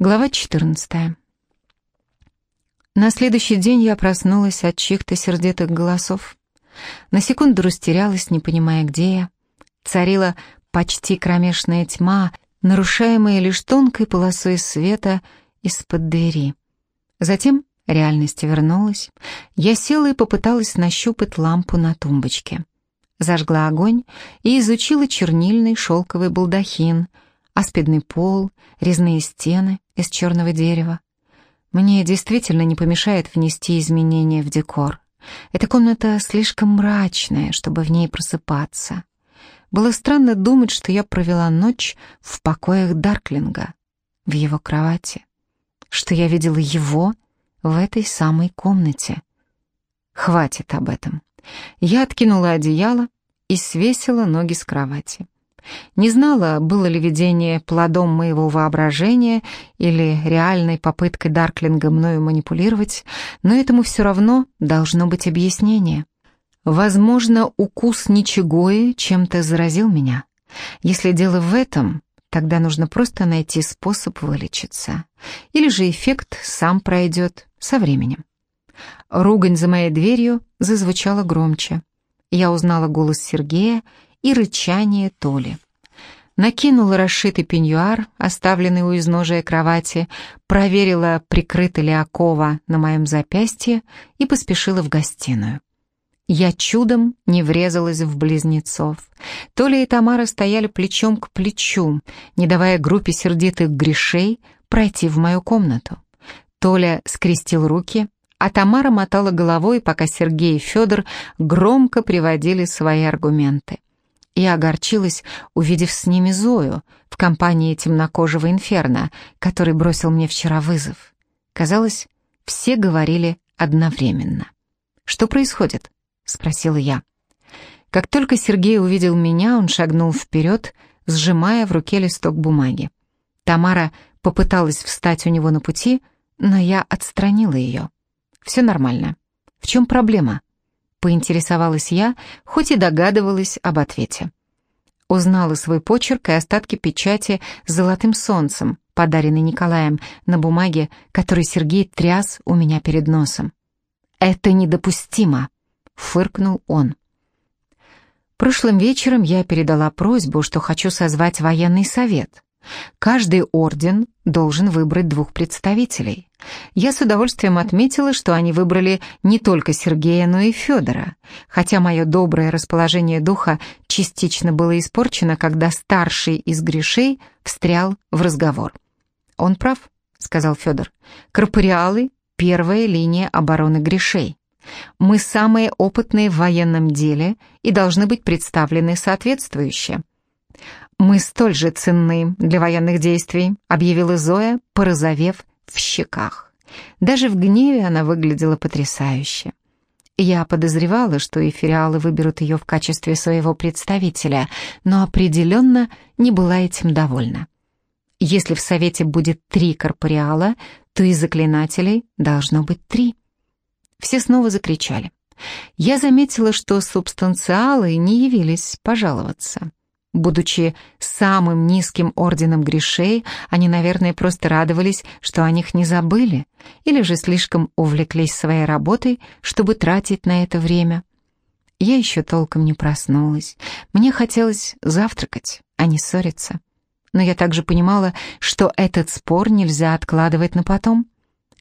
Глава 14. На следующий день я проснулась от чьих-то сердитых голосов. На секунду растерялась, не понимая, где я. Царила почти кромешная тьма, нарушаемая лишь тонкой полосой света из-под двери. Затем реальность вернулась. Я села и попыталась нащупать лампу на тумбочке. Зажгла огонь и изучила чернильный шелковый балдахин — аспидный пол, резные стены из черного дерева. Мне действительно не помешает внести изменения в декор. Эта комната слишком мрачная, чтобы в ней просыпаться. Было странно думать, что я провела ночь в покоях Дарклинга, в его кровати, что я видела его в этой самой комнате. Хватит об этом. Я откинула одеяло и свесила ноги с кровати. Не знала, было ли видение плодом моего воображения или реальной попыткой Дарклинга мною манипулировать, но этому все равно должно быть объяснение. Возможно, укус Ничегои чем-то заразил меня. Если дело в этом, тогда нужно просто найти способ вылечиться. Или же эффект сам пройдет со временем. Ругань за моей дверью зазвучала громче. Я узнала голос Сергея и рычание Толи. Накинула расшитый пеньюар, оставленный у изножия кровати, проверила, прикрыта ли окова на моем запястье и поспешила в гостиную. Я чудом не врезалась в близнецов. Толя и Тамара стояли плечом к плечу, не давая группе сердитых грешей пройти в мою комнату. Толя скрестил руки, а Тамара мотала головой, пока Сергей и Федор громко приводили свои аргументы и огорчилась, увидев с ними Зою в компании темнокожего инферно, который бросил мне вчера вызов. Казалось, все говорили одновременно. «Что происходит?» — спросила я. Как только Сергей увидел меня, он шагнул вперед, сжимая в руке листок бумаги. Тамара попыталась встать у него на пути, но я отстранила ее. «Все нормально. В чем проблема?» Поинтересовалась я, хоть и догадывалась об ответе. Узнала свой почерк и остатки печати с золотым солнцем, подаренный Николаем, на бумаге, который Сергей тряс у меня перед носом. «Это недопустимо!» — фыркнул он. Прошлым вечером я передала просьбу, что хочу созвать военный совет. Каждый орден должен выбрать двух представителей. Я с удовольствием отметила, что они выбрали не только Сергея, но и Федора, хотя мое доброе расположение духа частично было испорчено, когда старший из грешей встрял в разговор. «Он прав», — сказал Федор. «Корпориалы — первая линия обороны грешей. Мы самые опытные в военном деле и должны быть представлены соответствующе». «Мы столь же ценны для военных действий», — объявила Зоя, порозовев в щеках. Даже в гневе она выглядела потрясающе. Я подозревала, что эфириалы выберут ее в качестве своего представителя, но определенно не была этим довольна. Если в Совете будет три корпориала, то и заклинателей должно быть три. Все снова закричали. Я заметила, что субстанциалы не явились пожаловаться. Будучи самым низким орденом грешей, они, наверное, просто радовались, что о них не забыли, или же слишком увлеклись своей работой, чтобы тратить на это время. Я еще толком не проснулась. Мне хотелось завтракать, а не ссориться. Но я также понимала, что этот спор нельзя откладывать на потом.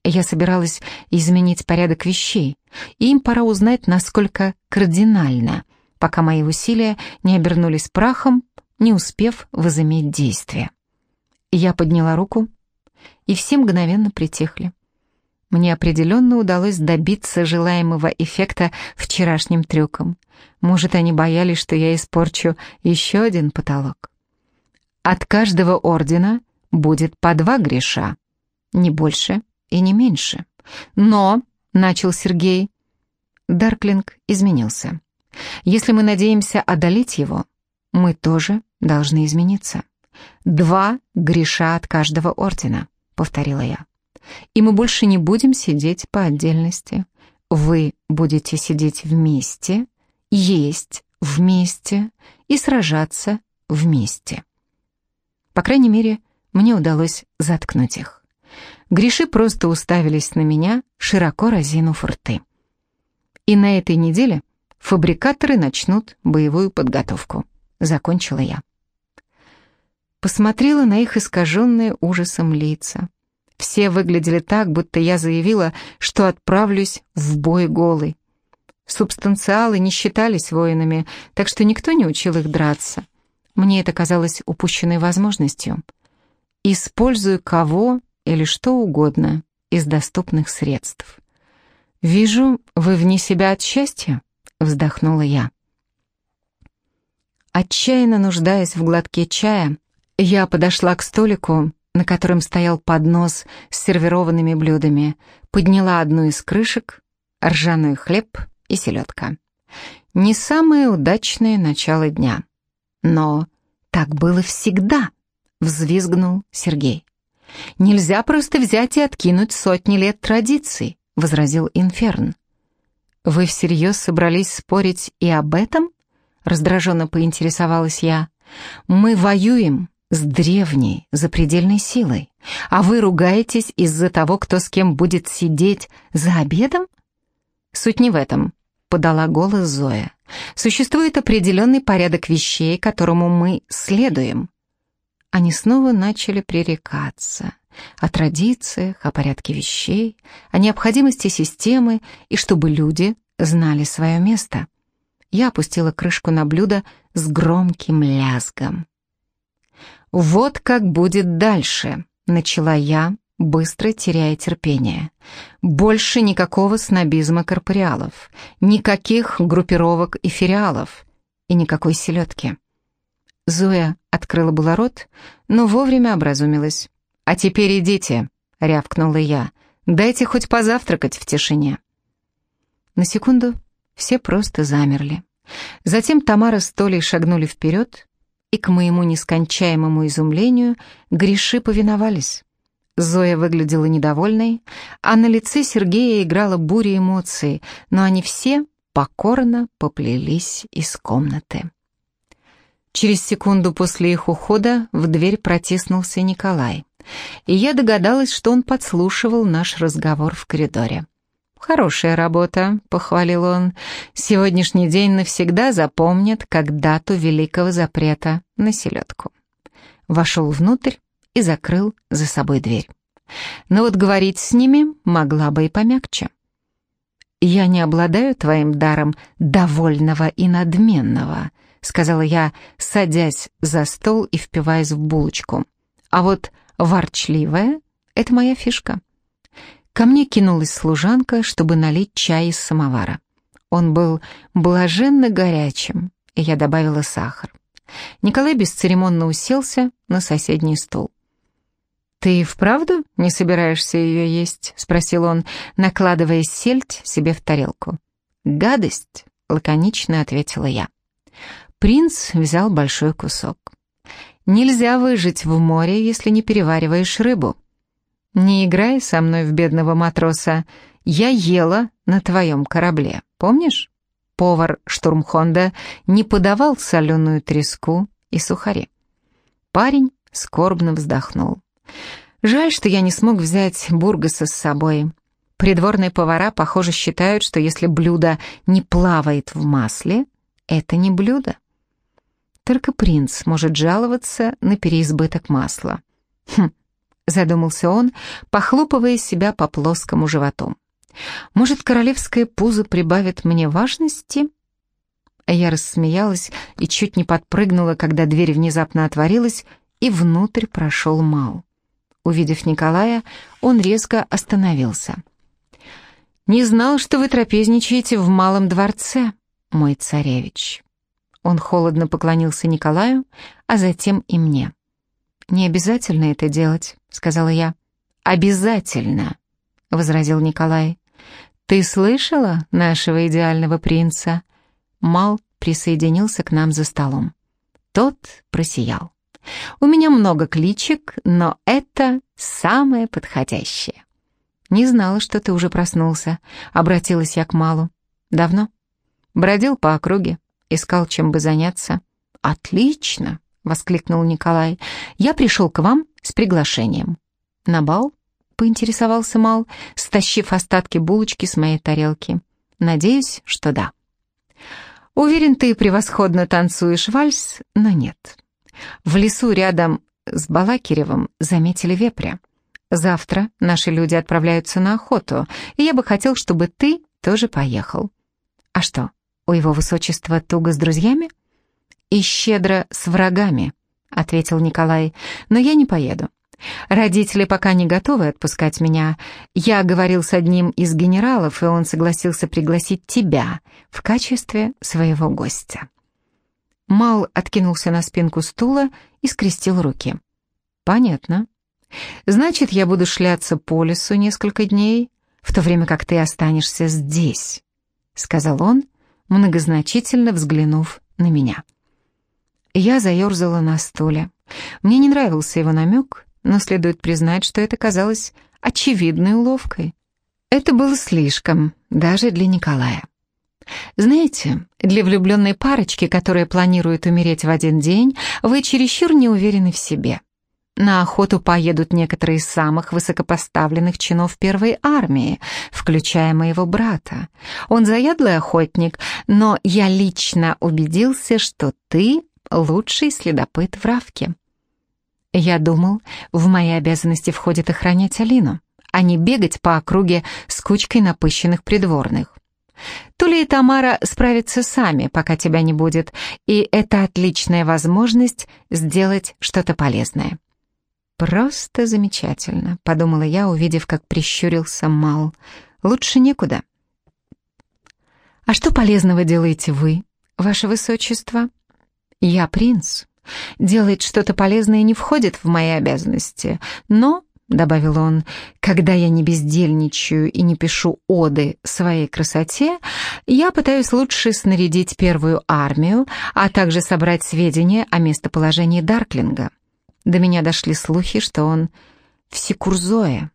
Я собиралась изменить порядок вещей, и им пора узнать, насколько кардинально — пока мои усилия не обернулись прахом, не успев возыметь действие. Я подняла руку, и все мгновенно притихли. Мне определенно удалось добиться желаемого эффекта вчерашним трюком. Может, они боялись, что я испорчу еще один потолок. От каждого ордена будет по два греша, не больше и не меньше. Но, — начал Сергей, — Дарклинг изменился. Если мы надеемся одолеть его, мы тоже должны измениться. Два греша от каждого ордена, повторила я. И мы больше не будем сидеть по отдельности. Вы будете сидеть вместе, есть вместе и сражаться вместе. По крайней мере, мне удалось заткнуть их. Гриши просто уставились на меня, широко разинув рты. И на этой неделе фабрикаторы начнут боевую подготовку. Закончила я. Посмотрела на их искаженные ужасом лица. Все выглядели так, будто я заявила, что отправлюсь в бой голый. Субстанциалы не считались воинами, так что никто не учил их драться. Мне это казалось упущенной возможностью. Использую кого или что угодно из доступных средств. «Вижу, вы вне себя от счастья», — вздохнула я. Отчаянно нуждаясь в глотке чая, я подошла к столику, на котором стоял поднос с сервированными блюдами, подняла одну из крышек, ржаной хлеб и селедка. Не самое удачное начало дня. Но так было всегда, взвизгнул Сергей. Нельзя просто взять и откинуть сотни лет традиций, возразил Инферн. Вы всерьез собрались спорить и об этом? Раздраженно поинтересовалась я. Мы воюем с древней, запредельной силой, а вы ругаетесь из-за того, кто с кем будет сидеть за обедом? Суть не в этом, подала голос Зоя. Существует определенный порядок вещей, которому мы следуем. Они снова начали пререкаться о традициях, о порядке вещей, о необходимости системы и чтобы люди знали свое место. Я опустила крышку на блюдо с громким лязгом. «Вот как будет дальше», — начала я, быстро теряя терпение. Больше никакого снобизма корпориалов, никаких группировок и фериалов и никакой селедки. Зоя открыла было рот, но вовремя образумилась. «А теперь идите», — рявкнула я, — «дайте хоть позавтракать в тишине». На секунду все просто замерли. Затем Тамара с Толей шагнули вперед, и, к моему нескончаемому изумлению, греши повиновались. Зоя выглядела недовольной, а на лице Сергея играла буря эмоций, но они все покорно поплелись из комнаты. Через секунду после их ухода в дверь протиснулся Николай, и я догадалась, что он подслушивал наш разговор в коридоре. «Хорошая работа», — похвалил он. «Сегодняшний день навсегда запомнят как дату великого запрета на селедку». Вошел внутрь, и закрыл за собой дверь. Но вот говорить с ними могла бы и помягче. «Я не обладаю твоим даром довольного и надменного», сказала я, садясь за стол и впиваясь в булочку. «А вот ворчливая — это моя фишка». Ко мне кинулась служанка, чтобы налить чай из самовара. Он был блаженно горячим, и я добавила сахар. Николай бесцеремонно уселся на соседний стул. «Ты вправду не собираешься ее есть?» — спросил он, накладывая сельдь себе в тарелку. «Гадость», — лаконично ответила я. Принц взял большой кусок. «Нельзя выжить в море, если не перевариваешь рыбу. Не играй со мной в бедного матроса. Я ела на твоем корабле, помнишь?» Повар Штурмхонда не подавал соленую треску и сухари. Парень скорбно вздохнул. Жаль, что я не смог взять Бургаса с собой. Придворные повара, похоже, считают, что если блюдо не плавает в масле, это не блюдо. Только принц может жаловаться на переизбыток масла. Хм, задумался он, похлопывая себя по плоскому животу. Может, королевское пузо прибавит мне важности? Я рассмеялась и чуть не подпрыгнула, когда дверь внезапно отворилась, и внутрь прошел Мал. Увидев Николая, он резко остановился. «Не знал, что вы трапезничаете в малом дворце, мой царевич». Он холодно поклонился Николаю, а затем и мне. «Не обязательно это делать», — сказала я. «Обязательно», — возразил Николай. «Ты слышала нашего идеального принца?» Мал присоединился к нам за столом. Тот просиял. У меня много кличек, но это самое подходящее. Не знала, что ты уже проснулся, обратилась я к Малу. Давно? Бродил по округе, искал, чем бы заняться. Отлично, воскликнул Николай. Я пришел к вам с приглашением. На бал? — поинтересовался Мал, стащив остатки булочки с моей тарелки. «Надеюсь, что да». «Уверен, ты превосходно танцуешь вальс, но нет. В лесу рядом с Балакиревым заметили вепря. Завтра наши люди отправляются на охоту, и я бы хотел, чтобы ты тоже поехал. А что, у его высочества туго с друзьями? И щедро с врагами, ответил Николай, но я не поеду. Родители пока не готовы отпускать меня. Я говорил с одним из генералов, и он согласился пригласить тебя в качестве своего гостя. Мал откинулся на спинку стула и скрестил руки. «Понятно. Значит, я буду шляться по лесу несколько дней, в то время как ты останешься здесь», — сказал он, многозначительно взглянув на меня. Я заерзала на стуле. Мне не нравился его намек, но следует признать, что это казалось очевидной уловкой. Это было слишком, даже для Николая. Знаете, для влюбленной парочки, которая планирует умереть в один день, вы чересчур не уверены в себе. На охоту поедут некоторые из самых высокопоставленных чинов первой армии, включая моего брата. Он заядлый охотник, но я лично убедился, что ты лучший следопыт в Равке. Я думал, в мои обязанности входит охранять Алину, а не бегать по округе с кучкой напыщенных придворных. Туля и Тамара справятся сами, пока тебя не будет, и это отличная возможность сделать что-то полезное. «Просто замечательно», — подумала я, увидев, как прищурился Мал. «Лучше некуда». «А что полезного делаете вы, ваше высочество?» «Я принц», Делать что-то полезное не входит в мои обязанности, но, — добавил он, — когда я не бездельничаю и не пишу оды своей красоте, я пытаюсь лучше снарядить первую армию, а также собрать сведения о местоположении Дарклинга. До меня дошли слухи, что он в Секурзое.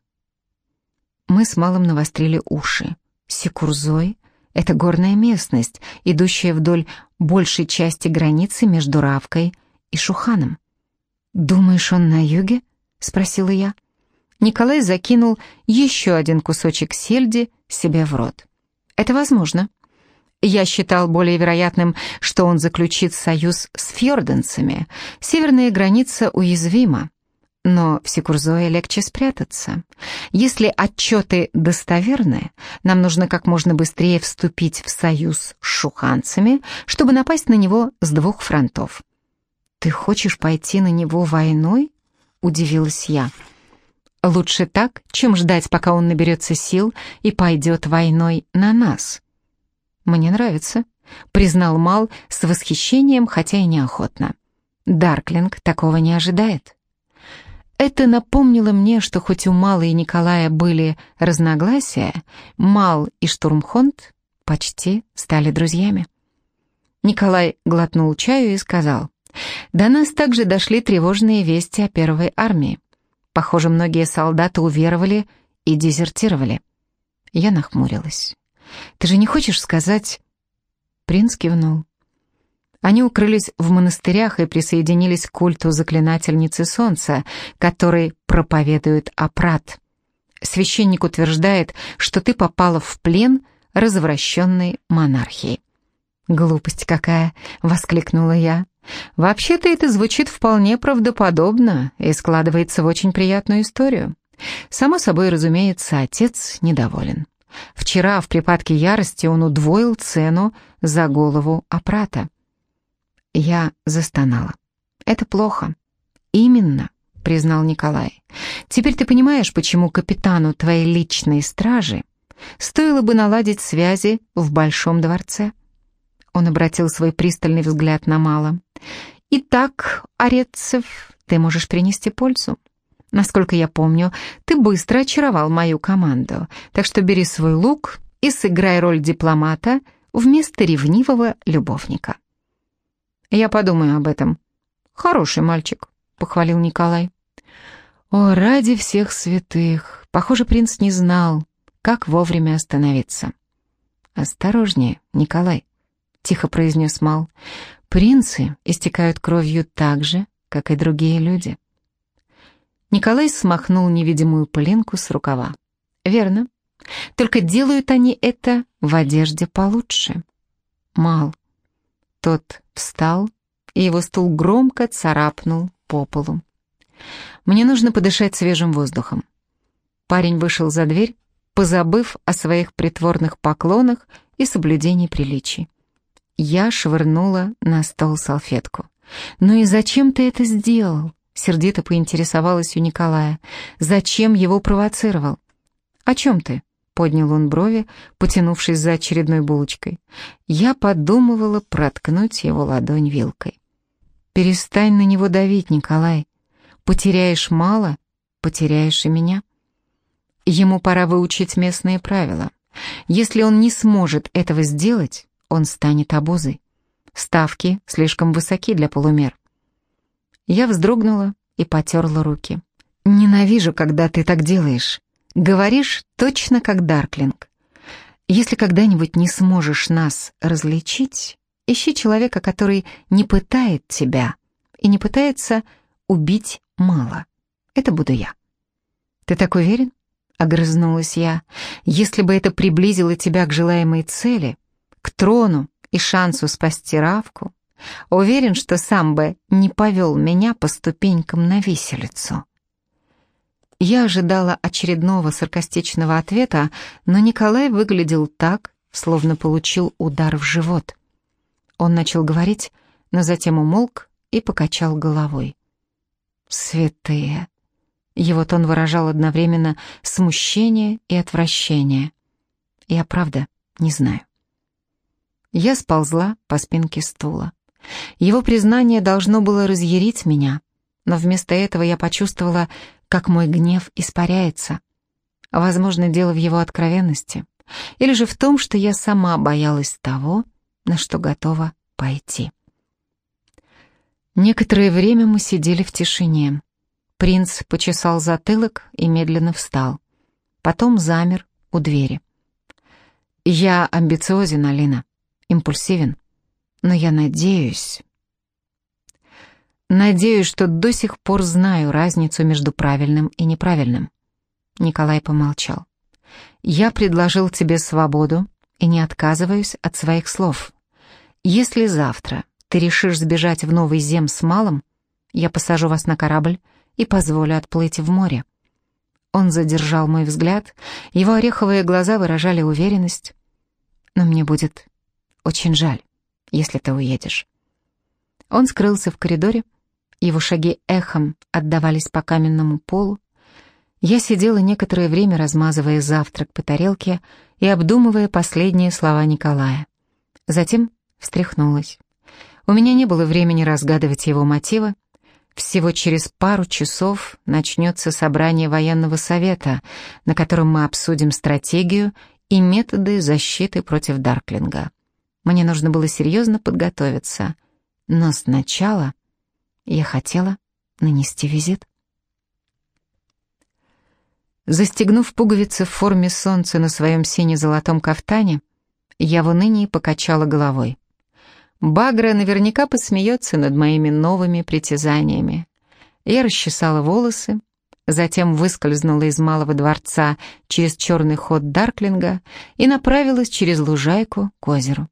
Мы с Малым навострили уши. Секурзой — это горная местность, идущая вдоль большей части границы между Равкой и Шуханом. «Думаешь, он на юге?» — спросила я. Николай закинул еще один кусочек сельди себе в рот. «Это возможно. Я считал более вероятным, что он заключит союз с фьорденцами. Северная граница уязвима, но в Секурзое легче спрятаться. Если отчеты достоверны, нам нужно как можно быстрее вступить в союз с шуханцами, чтобы напасть на него с двух фронтов. «Ты хочешь пойти на него войной?» — удивилась я. «Лучше так, чем ждать, пока он наберется сил и пойдет войной на нас». «Мне нравится», — признал Мал с восхищением, хотя и неохотно. «Дарклинг такого не ожидает». Это напомнило мне, что хоть у Мала и Николая были разногласия, Мал и Штурмхонд почти стали друзьями. Николай глотнул чаю и сказал, до нас также дошли тревожные вести о первой армии. Похоже, многие солдаты уверовали и дезертировали. Я нахмурилась. «Ты же не хочешь сказать...» Принц кивнул. Они укрылись в монастырях и присоединились к культу заклинательницы солнца, который проповедует Апрат. Священник утверждает, что ты попала в плен развращенной монархии. «Глупость какая!» — воскликнула я. Вообще-то это звучит вполне правдоподобно и складывается в очень приятную историю. Само собой, разумеется, отец недоволен. Вчера в припадке ярости он удвоил цену за голову Апрата. Я застонала. «Это плохо». «Именно», — признал Николай. «Теперь ты понимаешь, почему капитану твоей личной стражи стоило бы наладить связи в Большом дворце?» Он обратил свой пристальный взгляд на Мала. «Итак, Орецев, ты можешь принести пользу. Насколько я помню, ты быстро очаровал мою команду, так что бери свой лук и сыграй роль дипломата вместо ревнивого любовника». «Я подумаю об этом». «Хороший мальчик», — похвалил Николай. О, ради всех святых! Похоже, принц не знал, как вовремя остановиться. «Осторожнее, Николай», — тихо произнес Мал. «Принцы истекают кровью так же, как и другие люди». Николай смахнул невидимую пылинку с рукава. «Верно. Только делают они это в одежде получше». «Мал». Тот встал, и его стул громко царапнул по полу. «Мне нужно подышать свежим воздухом». Парень вышел за дверь, позабыв о своих притворных поклонах и соблюдении приличий. Я швырнула на стол салфетку. «Ну и зачем ты это сделал?» Сердито поинтересовалась у Николая. «Зачем его провоцировал?» «О чем ты?» — поднял он брови, потянувшись за очередной булочкой. Я подумывала проткнуть его ладонь вилкой. «Перестань на него давить, Николай. Потеряешь мало, потеряешь и меня». Ему пора выучить местные правила. Если он не сможет этого сделать, он станет обузой. Ставки слишком высоки для полумер. Я вздрогнула и потерла руки. «Ненавижу, когда ты так делаешь. Говоришь точно как Дарклинг. Если когда-нибудь не сможешь нас различить, ищи человека, который не пытает тебя и не пытается убить мало. Это буду я». «Ты так уверен?» — огрызнулась я. «Если бы это приблизило тебя к желаемой цели, к трону и шансу спасти Равку, Уверен, что сам бы не повел меня по ступенькам на виселицу. Я ожидала очередного саркастичного ответа, но Николай выглядел так, словно получил удар в живот. Он начал говорить, но затем умолк и покачал головой. «Святые!» Его тон выражал одновременно смущение и отвращение. Я правда не знаю. Я сползла по спинке стула. Его признание должно было разъярить меня, но вместо этого я почувствовала, как мой гнев испаряется. Возможно, дело в его откровенности, или же в том, что я сама боялась того, на что готова пойти. Некоторое время мы сидели в тишине. Принц почесал затылок и медленно встал. Потом замер у двери. «Я амбициозен, Алина, импульсивен. Но я надеюсь... Надеюсь, что до сих пор знаю разницу между правильным и неправильным. Николай помолчал. Я предложил тебе свободу и не отказываюсь от своих слов. Если завтра ты решишь сбежать в Новый Зем с малым, я посажу вас на корабль и позволю отплыть в море. Он задержал мой взгляд, его ореховые глаза выражали уверенность. Но мне будет очень жаль если ты уедешь». Он скрылся в коридоре, его шаги эхом отдавались по каменному полу. Я сидела некоторое время, размазывая завтрак по тарелке и обдумывая последние слова Николая. Затем встряхнулась. У меня не было времени разгадывать его мотивы. Всего через пару часов начнется собрание военного совета, на котором мы обсудим стратегию и методы защиты против Дарклинга. Мне нужно было серьезно подготовиться. Но сначала я хотела нанести визит. Застегнув пуговицы в форме солнца на своем сине-золотом кафтане, я в унынии покачала головой. Багра наверняка посмеется над моими новыми притязаниями. Я расчесала волосы, затем выскользнула из малого дворца через черный ход Дарклинга и направилась через лужайку к озеру.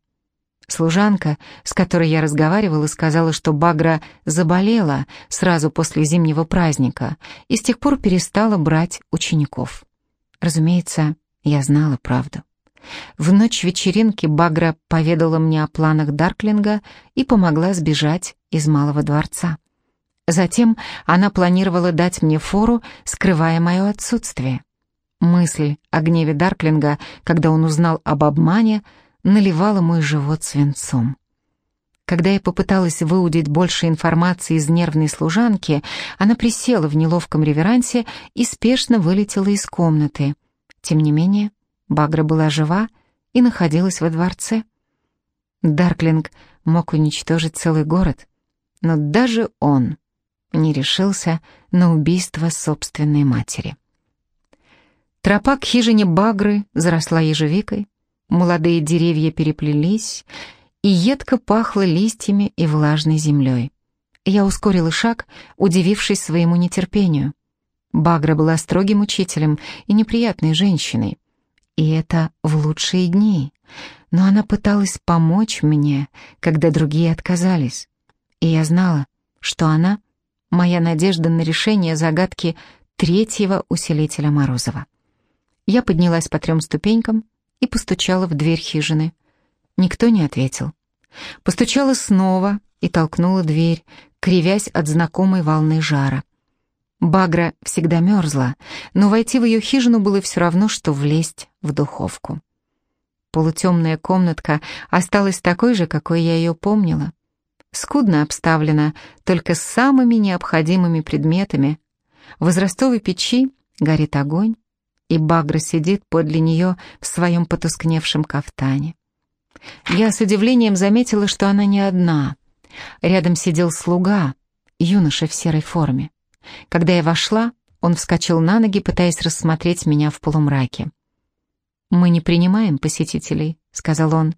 Служанка, с которой я разговаривала, сказала, что Багра заболела сразу после зимнего праздника и с тех пор перестала брать учеников. Разумеется, я знала правду. В ночь вечеринки Багра поведала мне о планах Дарклинга и помогла сбежать из Малого дворца. Затем она планировала дать мне фору, скрывая мое отсутствие. Мысль о гневе Дарклинга, когда он узнал об обмане, наливала мой живот свинцом. Когда я попыталась выудить больше информации из нервной служанки, она присела в неловком реверансе и спешно вылетела из комнаты. Тем не менее, Багра была жива и находилась во дворце. Дарклинг мог уничтожить целый город, но даже он не решился на убийство собственной матери. Тропа к хижине Багры заросла ежевикой, Молодые деревья переплелись, и едко пахло листьями и влажной землей. Я ускорила шаг, удивившись своему нетерпению. Багра была строгим учителем и неприятной женщиной. И это в лучшие дни. Но она пыталась помочь мне, когда другие отказались. И я знала, что она — моя надежда на решение загадки третьего усилителя Морозова. Я поднялась по трем ступенькам и постучала в дверь хижины. Никто не ответил. Постучала снова и толкнула дверь, кривясь от знакомой волны жара. Багра всегда мерзла, но войти в ее хижину было все равно, что влезть в духовку. Полутемная комнатка осталась такой же, какой я ее помнила. Скудно обставлена только самыми необходимыми предметами. В возрастовой печи горит огонь, и Багра сидит подле нее в своем потускневшем кафтане. Я с удивлением заметила, что она не одна. Рядом сидел слуга, юноша в серой форме. Когда я вошла, он вскочил на ноги, пытаясь рассмотреть меня в полумраке. «Мы не принимаем посетителей», — сказал он.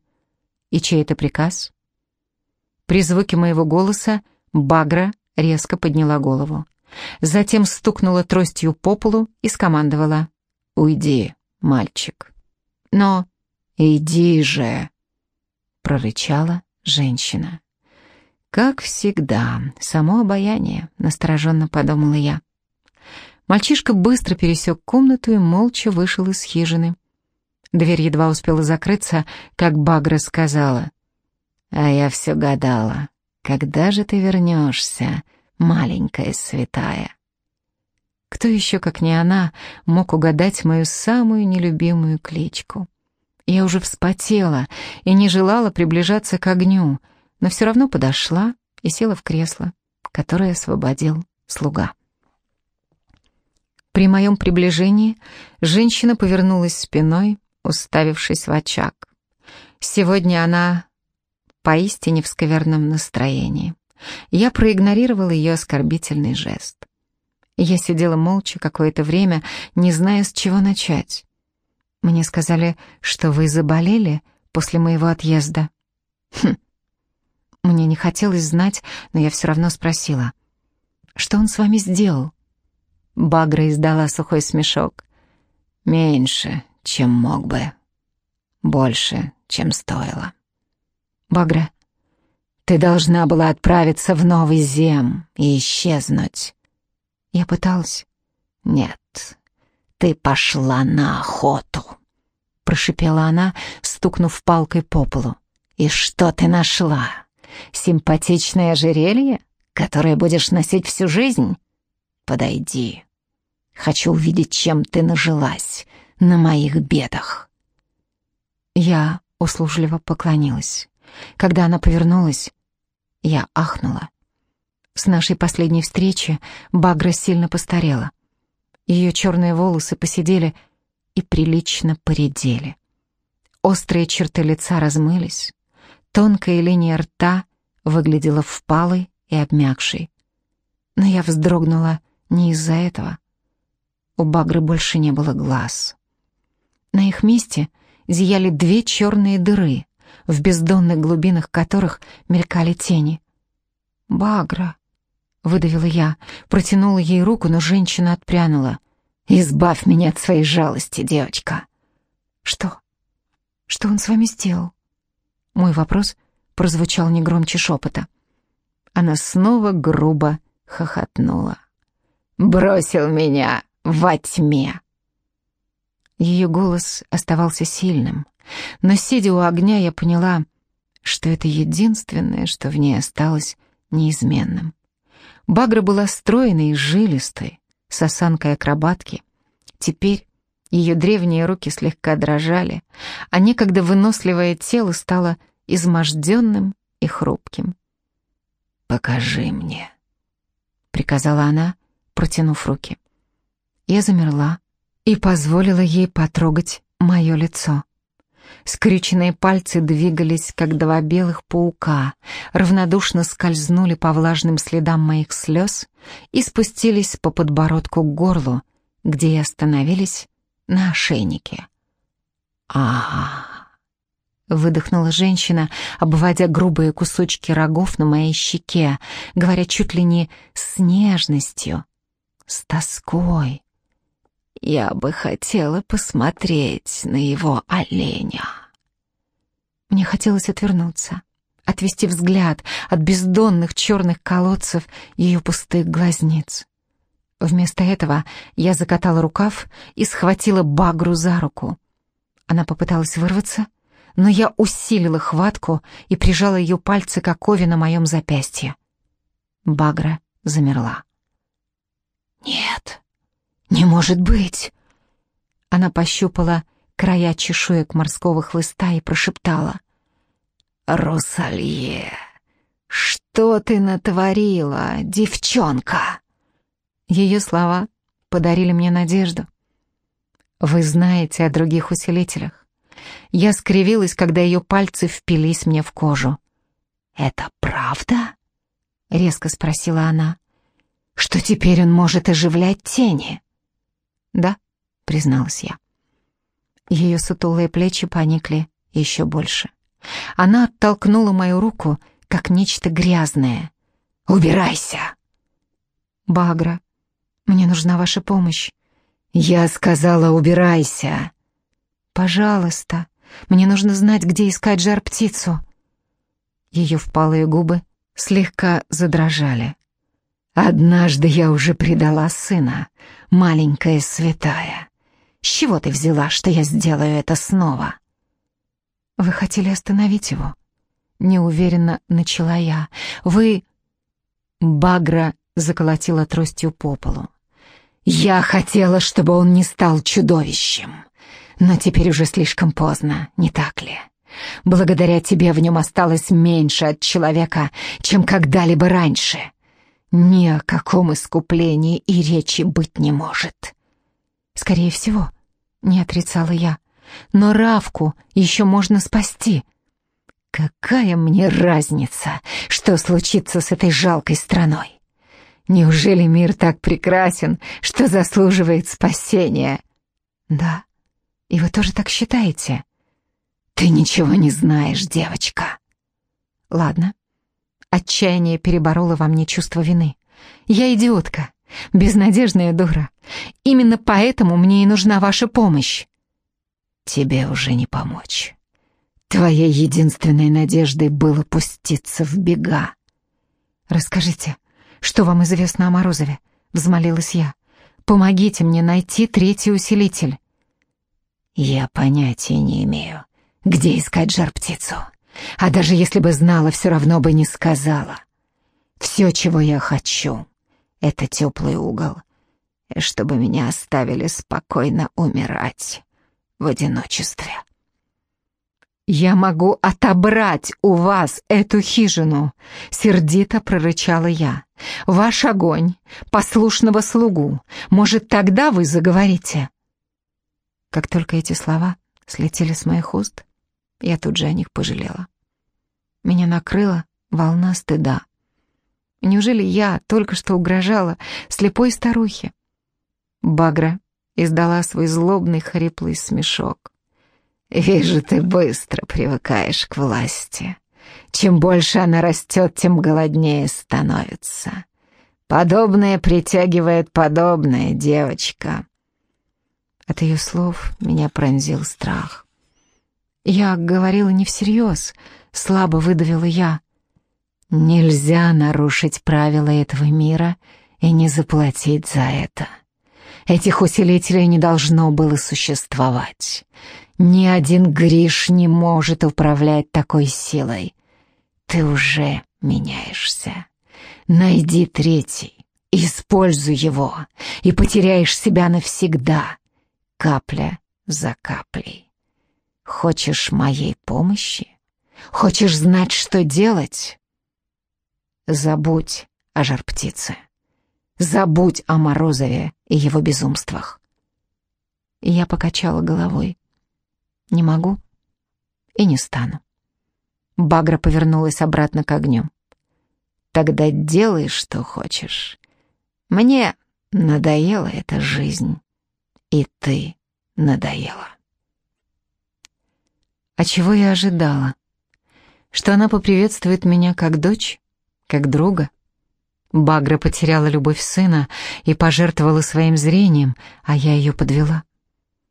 «И чей это приказ?» При звуке моего голоса Багра резко подняла голову. Затем стукнула тростью по полу и скомандовала. «Уйди, мальчик». «Но...» «Иди же!» — прорычала женщина. «Как всегда, само обаяние», — настороженно подумала я. Мальчишка быстро пересек комнату и молча вышел из хижины. Дверь едва успела закрыться, как Багра сказала. «А я все гадала, когда же ты вернешься, маленькая святая?» Кто еще, как не она, мог угадать мою самую нелюбимую кличку? Я уже вспотела и не желала приближаться к огню — но все равно подошла и села в кресло, которое освободил слуга. При моем приближении женщина повернулась спиной, уставившись в очаг. Сегодня она поистине в скверном настроении. Я проигнорировала ее оскорбительный жест. Я сидела молча какое-то время, не зная, с чего начать. Мне сказали, что вы заболели после моего отъезда. Хм, мне не хотелось знать, но я все равно спросила. «Что он с вами сделал?» Багра издала сухой смешок. «Меньше, чем мог бы. Больше, чем стоило». «Багра, ты должна была отправиться в Новый Зем и исчезнуть». Я пыталась. «Нет, ты пошла на охоту», — прошипела она, стукнув палкой по полу. «И что ты нашла?» Симпатичное ожерелье, которое будешь носить всю жизнь? Подойди. Хочу увидеть, чем ты нажилась на моих бедах. Я услужливо поклонилась. Когда она повернулась, я ахнула. С нашей последней встречи Багра сильно постарела. Ее черные волосы посидели и прилично поредели. Острые черты лица размылись, Тонкая линия рта выглядела впалой и обмякшей. Но я вздрогнула не из-за этого. У Багры больше не было глаз. На их месте зияли две черные дыры, в бездонных глубинах которых мелькали тени. «Багра!» — выдавила я, протянула ей руку, но женщина отпрянула. «Избавь меня от своей жалости, девочка!» «Что? Что он с вами сделал?» Мой вопрос прозвучал не громче шепота. Она снова грубо хохотнула. «Бросил меня во тьме!» Ее голос оставался сильным, но, сидя у огня, я поняла, что это единственное, что в ней осталось неизменным. Багра была стройной и жилистой, с осанкой акробатки. Теперь ее древние руки слегка дрожали, а некогда выносливое тело стало изможденным и хрупким. «Покажи мне», — приказала она, протянув руки. Я замерла и позволила ей потрогать мое лицо. Скрюченные пальцы двигались, как два белых паука, равнодушно скользнули по влажным следам моих слез и спустились по подбородку к горлу, где и остановились на ошейнике. а выдохнула женщина, обводя грубые кусочки рогов на моей щеке, говоря чуть ли не с нежностью. с тоской. «Я бы хотела посмотреть на его оленя». Мне хотелось отвернуться, отвести взгляд от бездонных черных колодцев ее пустых глазниц. Вместо этого я закатала рукав и схватила Багру за руку. Она попыталась вырваться, но я усилила хватку и прижала ее пальцы к окове на моем запястье. Багра замерла. «Нет, не может быть!» Она пощупала края чешуек морского хлыста и прошептала. «Русалье, что ты натворила, девчонка?» Ее слова подарили мне надежду. Вы знаете о других усилителях. Я скривилась, когда ее пальцы впились мне в кожу. «Это правда?» — резко спросила она. «Что теперь он может оживлять тени?» «Да», — призналась я. Ее сутулые плечи поникли еще больше. Она оттолкнула мою руку, как нечто грязное. «Убирайся!» «Багра, мне нужна ваша помощь». «Я сказала, убирайся». «Пожалуйста, мне нужно знать, где искать жар-птицу». Ее впалые губы слегка задрожали. «Однажды я уже предала сына, маленькая святая. С чего ты взяла, что я сделаю это снова?» «Вы хотели остановить его?» Неуверенно начала я. «Вы...» Багра заколотила тростью по полу. Я хотела, чтобы он не стал чудовищем. Но теперь уже слишком поздно, не так ли? Благодаря тебе в нем осталось меньше от человека, чем когда-либо раньше. Ни о каком искуплении и речи быть не может. Скорее всего, не отрицала я. Но Равку еще можно спасти. Какая мне разница, что случится с этой жалкой страной? Неужели мир так прекрасен, что заслуживает спасения? Да. И вы тоже так считаете? Ты ничего не знаешь, девочка. Ладно. Отчаяние перебороло во мне чувство вины. Я идиотка, безнадежная дура. Именно поэтому мне и нужна ваша помощь. Тебе уже не помочь. Твоей единственной надеждой было пуститься в бега. Расскажите, «Что вам известно о Морозове?» — взмолилась я. «Помогите мне найти третий усилитель». «Я понятия не имею, где искать жар-птицу. А даже если бы знала, все равно бы не сказала. Все, чего я хочу, — это теплый угол, и чтобы меня оставили спокойно умирать в одиночестве». «Я могу отобрать у вас эту хижину!» — сердито прорычала я. «Ваш огонь, послушного слугу. Может, тогда вы заговорите?» Как только эти слова слетели с моих уст, я тут же о них пожалела. Меня накрыла волна стыда. Неужели я только что угрожала слепой старухе? Багра издала свой злобный хриплый смешок. Вижу, ты быстро привыкаешь к власти. Чем больше она растет, тем голоднее становится. Подобное притягивает подобное, девочка. От ее слов меня пронзил страх. Я говорила не всерьез, слабо выдавила я. Нельзя нарушить правила этого мира и не заплатить за это. Этих усилителей не должно было существовать. Ни один Гриш не может управлять такой силой. Ты уже меняешься. Найди третий, используй его, и потеряешь себя навсегда, капля за каплей. Хочешь моей помощи? Хочешь знать, что делать? Забудь о жар-птице. Забудь о Морозове и его безумствах. Я покачала головой. Не могу и не стану. Багра повернулась обратно к огню. Тогда делай, что хочешь. Мне надоела эта жизнь, и ты надоела. А чего я ожидала? Что она поприветствует меня как дочь, как друга? Багра потеряла любовь сына и пожертвовала своим зрением, а я ее подвела.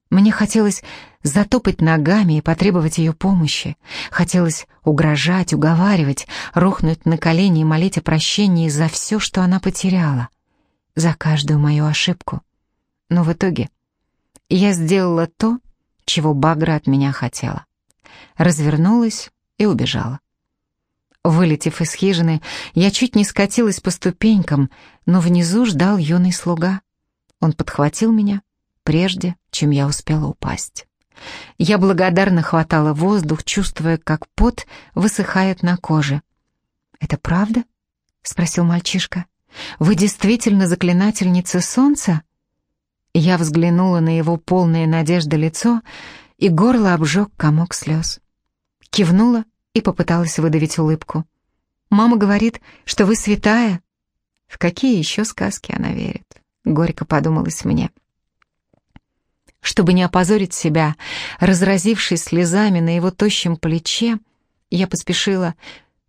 Мне хотелось затопать ногами и потребовать ее помощи. Хотелось угрожать, уговаривать, рухнуть на колени и молить о прощении за все, что она потеряла, за каждую мою ошибку. Но в итоге я сделала то, чего Багра от меня хотела. Развернулась и убежала. Вылетев из хижины, я чуть не скатилась по ступенькам, но внизу ждал юный слуга. Он подхватил меня, прежде чем я успела упасть. Я благодарно хватала воздух, чувствуя, как пот высыхает на коже. «Это правда?» — спросил мальчишка. «Вы действительно заклинательница солнца?» Я взглянула на его полное надежды лицо, и горло обжег комок слез. Кивнула и попыталась выдавить улыбку. «Мама говорит, что вы святая». В какие еще сказки она верит? Горько подумалось мне. Чтобы не опозорить себя, разразившись слезами на его тощем плече, я поспешила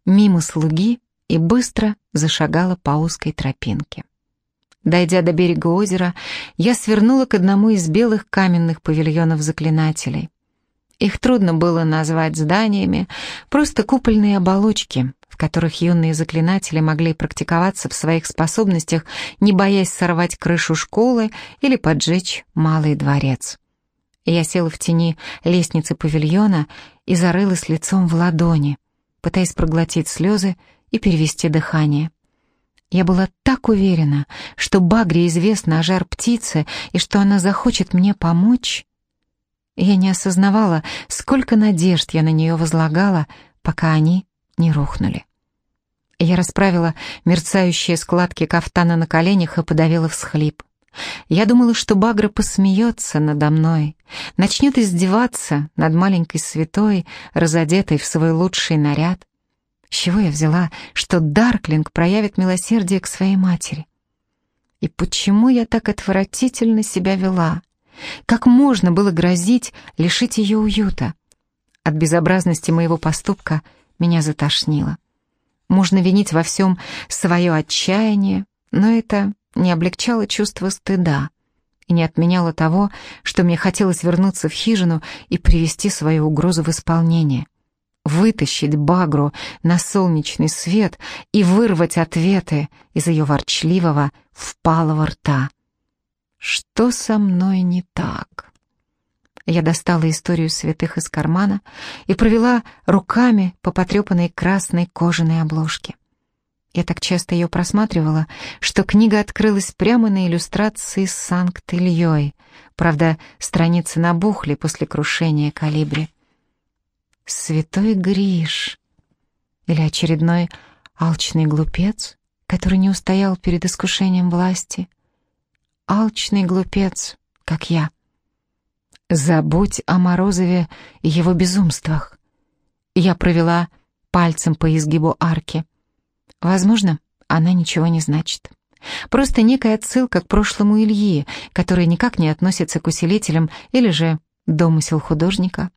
мимо слуги и быстро зашагала по узкой тропинке. Дойдя до берега озера, я свернула к одному из белых каменных павильонов заклинателей. Их трудно было назвать зданиями, просто купольные оболочки, в которых юные заклинатели могли практиковаться в своих способностях, не боясь сорвать крышу школы или поджечь малый дворец. Я села в тени лестницы павильона и зарылась лицом в ладони, пытаясь проглотить слезы и перевести дыхание. Я была так уверена, что Багре известно о жар птицы и что она захочет мне помочь. Я не осознавала, сколько надежд я на нее возлагала, пока они не рухнули. Я расправила мерцающие складки кафтана на коленях и подавила всхлип. Я думала, что Багра посмеется надо мной, начнет издеваться над маленькой святой, разодетой в свой лучший наряд. С чего я взяла, что Дарклинг проявит милосердие к своей матери? И почему я так отвратительно себя вела? Как можно было грозить лишить ее уюта? От безобразности моего поступка меня затошнило. Можно винить во всем свое отчаяние, но это не облегчало чувство стыда и не отменяло того, что мне хотелось вернуться в хижину и привести свою угрозу в исполнение. Вытащить Багру на солнечный свет и вырвать ответы из ее ворчливого, впалого рта. Что со мной не так? Я достала историю святых из кармана и провела руками по потрепанной красной кожаной обложке. Я так часто ее просматривала, что книга открылась прямо на иллюстрации с Санкт-Ильей. Правда, страницы набухли после крушения калибри. Святой Гриш или очередной алчный глупец, который не устоял перед искушением власти. Алчный глупец, как я. Забудь о Морозове и его безумствах. Я провела пальцем по изгибу арки. Возможно, она ничего не значит. Просто некая отсылка к прошлому Ильи, который никак не относится к усилителям или же домысел художника.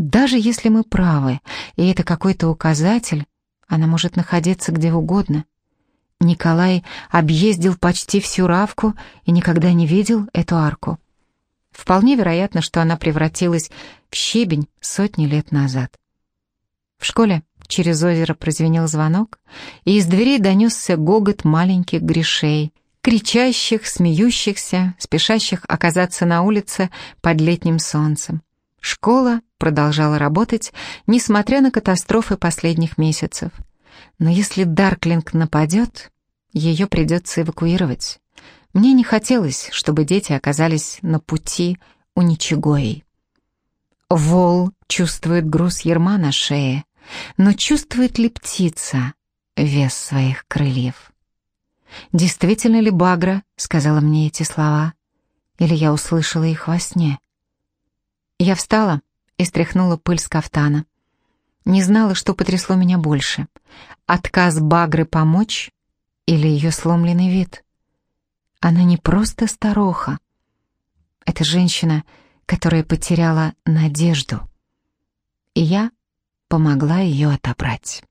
Даже если мы правы, и это какой-то указатель, она может находиться где угодно. Николай объездил почти всю Равку и никогда не видел эту арку. Вполне вероятно, что она превратилась в щебень сотни лет назад. В школе через озеро прозвенел звонок, и из дверей донесся гогот маленьких грешей, кричащих, смеющихся, спешащих оказаться на улице под летним солнцем. Школа продолжала работать, несмотря на катастрофы последних месяцев. Но если Дарклинг нападет, ее придется эвакуировать. Мне не хотелось, чтобы дети оказались на пути у Ничегои. Вол чувствует груз ерма на шее, но чувствует ли птица вес своих крыльев? Действительно ли Багра сказала мне эти слова, или я услышала их во сне? Я встала и стряхнула пыль с кафтана. Не знала, что потрясло меня больше — отказ Багры помочь или ее сломленный вид — она не просто старуха. Это женщина, которая потеряла надежду. И я помогла ее отобрать.